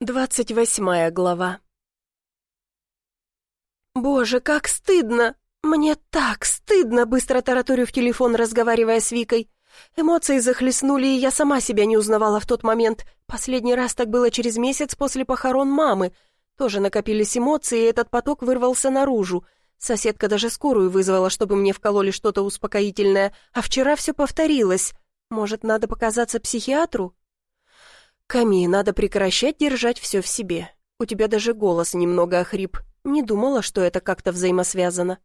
Двадцать восьмая глава. «Боже, как стыдно! Мне так стыдно!» Быстро тараторю в телефон, разговаривая с Викой. Эмоции захлестнули, и я сама себя не узнавала в тот момент. Последний раз так было через месяц после похорон мамы. Тоже накопились эмоции, и этот поток вырвался наружу. Соседка даже скорую вызвала, чтобы мне вкололи что-то успокоительное, а вчера все повторилось. Может, надо показаться психиатру? «Ками, надо прекращать держать все в себе. У тебя даже голос немного охрип. Не думала, что это как-то взаимосвязано».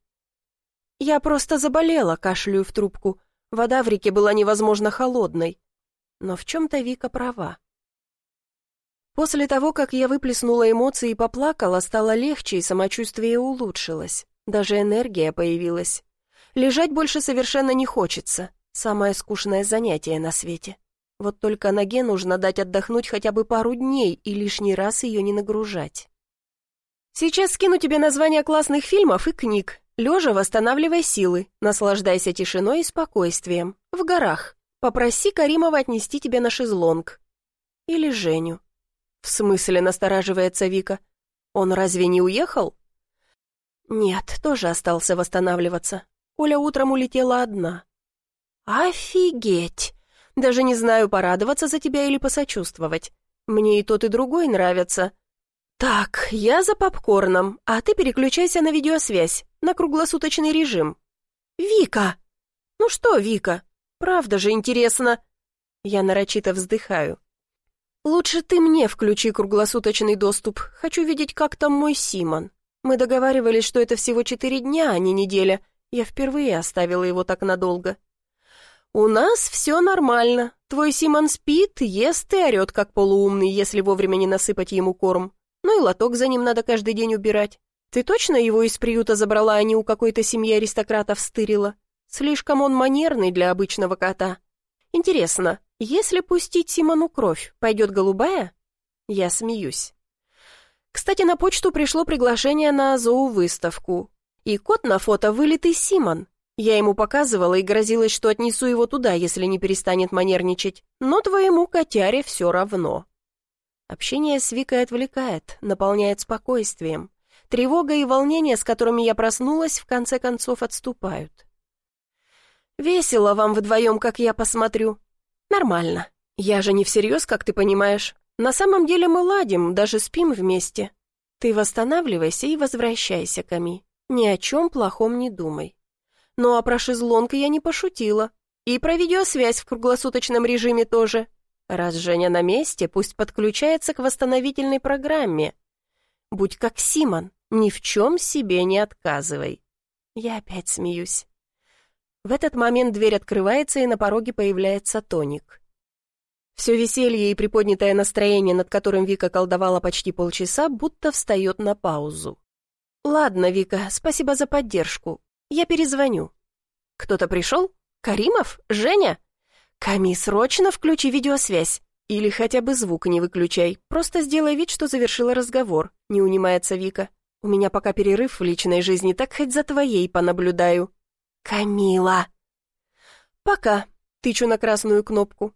«Я просто заболела», — кашляю в трубку. Вода в реке была невозможно холодной. Но в чем-то Вика права. После того, как я выплеснула эмоции и поплакала, стало легче и самочувствие улучшилось. Даже энергия появилась. Лежать больше совершенно не хочется. Самое скучное занятие на свете. Вот только ноге нужно дать отдохнуть хотя бы пару дней и лишний раз ее не нагружать. Сейчас скину тебе названия классных фильмов и книг. Лежа восстанавливай силы, наслаждайся тишиной и спокойствием. В горах. Попроси Каримова отнести тебя на шезлонг. Или Женю. В смысле, настораживается Вика. Он разве не уехал? Нет, тоже остался восстанавливаться. Оля утром улетела одна. Офигеть! Даже не знаю, порадоваться за тебя или посочувствовать. Мне и тот, и другой нравятся. Так, я за попкорном, а ты переключайся на видеосвязь, на круглосуточный режим. Вика! Ну что, Вика? Правда же интересно. Я нарочито вздыхаю. Лучше ты мне включи круглосуточный доступ. Хочу видеть, как там мой Симон. Мы договаривались, что это всего четыре дня, а не неделя. Я впервые оставила его так надолго. «У нас все нормально. Твой Симон спит, ест и орет, как полуумный, если вовремя не насыпать ему корм. Ну и лоток за ним надо каждый день убирать. Ты точно его из приюта забрала, а не у какой-то семьи аристократов стырила? Слишком он манерный для обычного кота. Интересно, если пустить Симону кровь, пойдет голубая?» Я смеюсь. Кстати, на почту пришло приглашение на зоовыставку. И кот на фото вылитый Симон. Я ему показывала и грозилась, что отнесу его туда, если не перестанет манерничать, но твоему котяре все равно. Общение с Викой отвлекает, наполняет спокойствием. Тревога и волнение, с которыми я проснулась, в конце концов отступают. «Весело вам вдвоем, как я посмотрю». «Нормально. Я же не всерьез, как ты понимаешь. На самом деле мы ладим, даже спим вместе. Ты восстанавливайся и возвращайся, Ками. Ни о чем плохом не думай. Ну а про шезлонг я не пошутила. И про видеосвязь в круглосуточном режиме тоже. Раз Женя на месте, пусть подключается к восстановительной программе. Будь как Симон, ни в чем себе не отказывай. Я опять смеюсь. В этот момент дверь открывается, и на пороге появляется тоник. Все веселье и приподнятое настроение, над которым Вика колдовала почти полчаса, будто встает на паузу. «Ладно, Вика, спасибо за поддержку. Я перезвоню. Кто-то пришел? Каримов? Женя? Ками, срочно включи видеосвязь. Или хотя бы звук не выключай. Просто сделай вид, что завершила разговор. Не унимается Вика. У меня пока перерыв в личной жизни, так хоть за твоей понаблюдаю. Камила. Пока. Тычу на красную кнопку.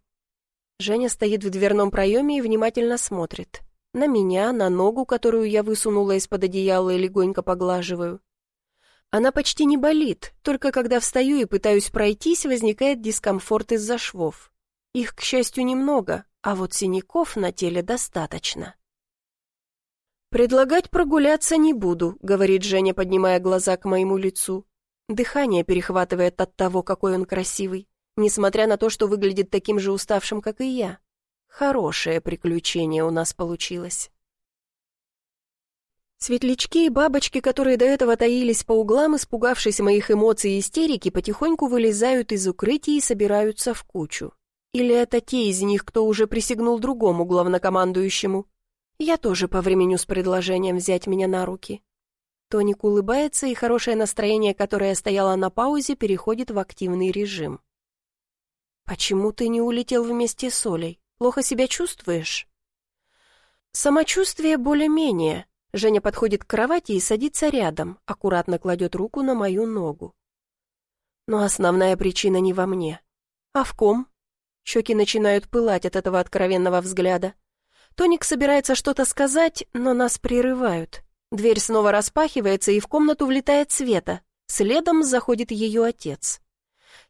Женя стоит в дверном проеме и внимательно смотрит. На меня, на ногу, которую я высунула из-под одеяла и легонько поглаживаю. Она почти не болит, только когда встаю и пытаюсь пройтись, возникает дискомфорт из-за швов. Их, к счастью, немного, а вот синяков на теле достаточно. «Предлагать прогуляться не буду», — говорит Женя, поднимая глаза к моему лицу. Дыхание перехватывает от того, какой он красивый, несмотря на то, что выглядит таким же уставшим, как и я. Хорошее приключение у нас получилось. Светлячки и бабочки, которые до этого таились по углам, испугавшись моих эмоций и истерики, потихоньку вылезают из укрытий и собираются в кучу. Или это те из них, кто уже присягнул другому главнокомандующему? Я тоже повременю с предложением взять меня на руки. Тоник улыбается, и хорошее настроение, которое стояло на паузе, переходит в активный режим. «Почему ты не улетел вместе с Олей? Плохо себя чувствуешь?» «Самочувствие более-менее. Женя подходит к кровати и садится рядом, аккуратно кладет руку на мою ногу. Но основная причина не во мне. А в ком? Щеки начинают пылать от этого откровенного взгляда. Тоник собирается что-то сказать, но нас прерывают. Дверь снова распахивается, и в комнату влетает Света. Следом заходит ее отец.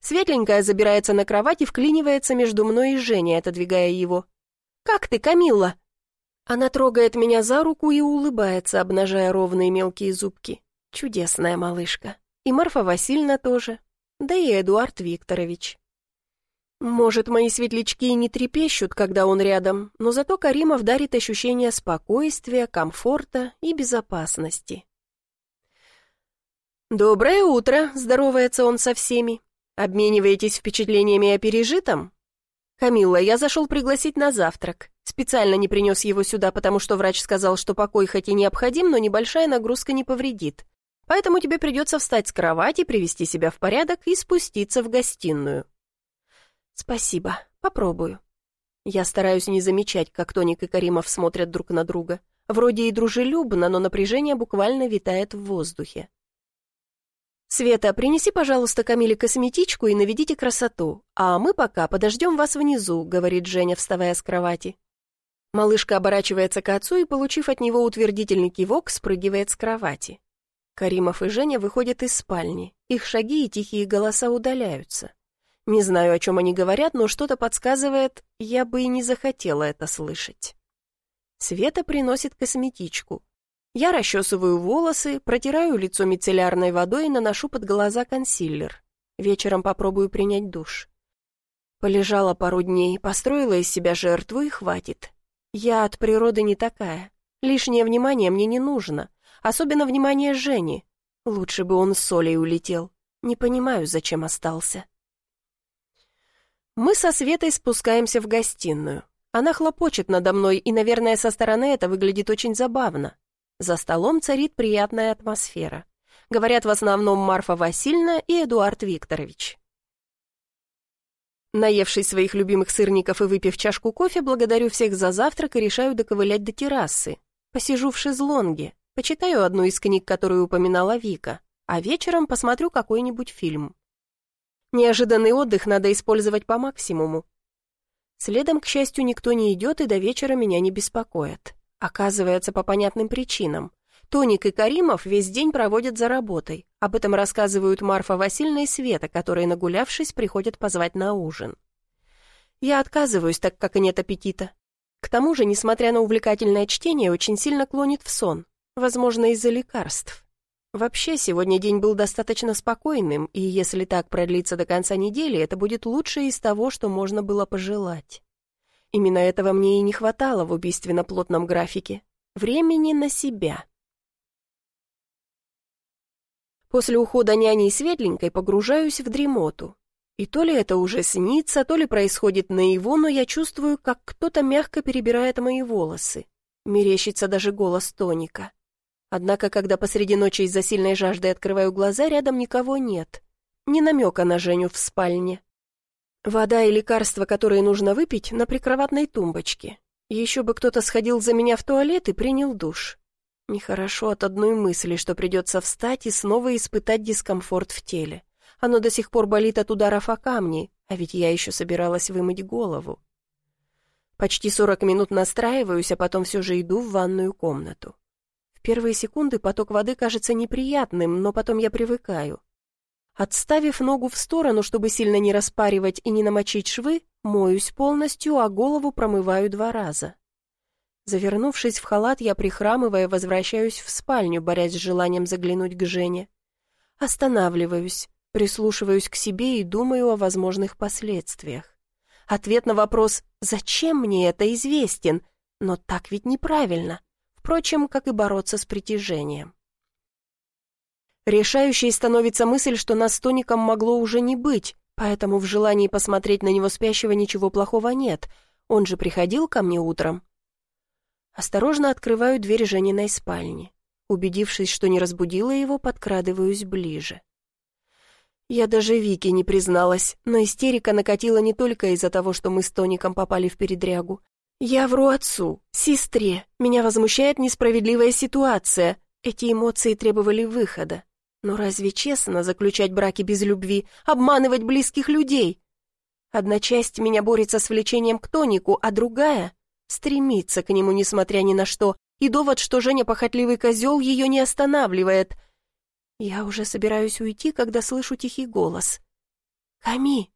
Светленькая забирается на кровать и вклинивается между мной и Женей, отодвигая его. «Как ты, Камилла?» Она трогает меня за руку и улыбается, обнажая ровные мелкие зубки. Чудесная малышка. И Марфа Васильевна тоже. Да и Эдуард Викторович. Может, мои светлячки и не трепещут, когда он рядом, но зато Каримов дарит ощущение спокойствия, комфорта и безопасности. «Доброе утро!» — здоровается он со всеми. «Обмениваетесь впечатлениями о пережитом?» «Камилла, я зашел пригласить на завтрак. Специально не принес его сюда, потому что врач сказал, что покой хоть и необходим, но небольшая нагрузка не повредит. Поэтому тебе придется встать с кровати, привести себя в порядок и спуститься в гостиную». «Спасибо, попробую». Я стараюсь не замечать, как Тоник и Каримов смотрят друг на друга. Вроде и дружелюбно, но напряжение буквально витает в воздухе. «Света, принеси, пожалуйста, Камиле косметичку и наведите красоту, а мы пока подождем вас внизу», — говорит Женя, вставая с кровати. Малышка оборачивается к отцу и, получив от него утвердительный кивок, спрыгивает с кровати. Каримов и Женя выходят из спальни. Их шаги и тихие голоса удаляются. Не знаю, о чем они говорят, но что-то подсказывает, я бы и не захотела это слышать. Света приносит косметичку. Я расчесываю волосы, протираю лицо мицеллярной водой и наношу под глаза консилер. Вечером попробую принять душ. Полежала пару дней, построила из себя жертву и хватит. Я от природы не такая. Лишнее внимание мне не нужно. Особенно внимание Жени. Лучше бы он с Солей улетел. Не понимаю, зачем остался. Мы со Светой спускаемся в гостиную. Она хлопочет надо мной, и, наверное, со стороны это выглядит очень забавно. За столом царит приятная атмосфера. Говорят в основном Марфа Васильевна и Эдуард Викторович. Наевшись своих любимых сырников и выпив чашку кофе, благодарю всех за завтрак и решаю доковылять до террасы. Посижу в шезлонге, почитаю одну из книг, которую упоминала Вика, а вечером посмотрю какой-нибудь фильм. Неожиданный отдых надо использовать по максимуму. Следом, к счастью, никто не идет и до вечера меня не беспокоит. Оказывается, по понятным причинам. Тоник и Каримов весь день проводят за работой. Об этом рассказывают Марфа Васильевна и Света, которые, нагулявшись, приходят позвать на ужин. Я отказываюсь, так как и нет аппетита. К тому же, несмотря на увлекательное чтение, очень сильно клонит в сон. Возможно, из-за лекарств. Вообще, сегодня день был достаточно спокойным, и если так продлится до конца недели, это будет лучшее из того, что можно было пожелать. Именно этого мне и не хватало в убийственно-плотном графике. Времени на себя. После ухода няни и светленькой погружаюсь в дремоту. И то ли это уже снится, то ли происходит наяву, но я чувствую, как кто-то мягко перебирает мои волосы. Мерещится даже голос тоника. Однако, когда посреди ночи из-за сильной жажды открываю глаза, рядом никого нет. Ни намека на Женю в спальне. Вода и лекарства, которые нужно выпить, на прикроватной тумбочке. Еще бы кто-то сходил за меня в туалет и принял душ. Нехорошо от одной мысли, что придется встать и снова испытать дискомфорт в теле. Оно до сих пор болит от ударов о камни, а ведь я еще собиралась вымыть голову. Почти сорок минут настраиваюсь, а потом все же иду в ванную комнату. В первые секунды поток воды кажется неприятным, но потом я привыкаю. Отставив ногу в сторону, чтобы сильно не распаривать и не намочить швы, моюсь полностью, а голову промываю два раза. Завернувшись в халат, я, прихрамывая, возвращаюсь в спальню, борясь с желанием заглянуть к Жене. Останавливаюсь, прислушиваюсь к себе и думаю о возможных последствиях. Ответ на вопрос «Зачем мне это?» известен, но так ведь неправильно впрочем, как и бороться с притяжением. Решающей становится мысль, что нас с Тоником могло уже не быть, поэтому в желании посмотреть на него спящего ничего плохого нет. Он же приходил ко мне утром. Осторожно открываю дверь Жениной спальни. Убедившись, что не разбудила его, подкрадываюсь ближе. Я даже Вике не призналась, но истерика накатила не только из-за того, что мы с Тоником попали в передрягу. Я вру отцу, сестре. Меня возмущает несправедливая ситуация. Эти эмоции требовали выхода. Но разве честно заключать браки без любви, обманывать близких людей? Одна часть меня борется с влечением к тонику, а другая... Стремится к нему, несмотря ни на что, и довод, что Женя похотливый козел, ее не останавливает. Я уже собираюсь уйти, когда слышу тихий голос. «Ками!»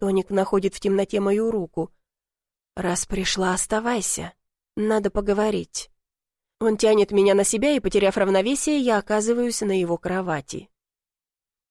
Тоник находит в темноте мою руку. «Раз пришла, оставайся. Надо поговорить». Он тянет меня на себя, и, потеряв равновесие, я оказываюсь на его кровати.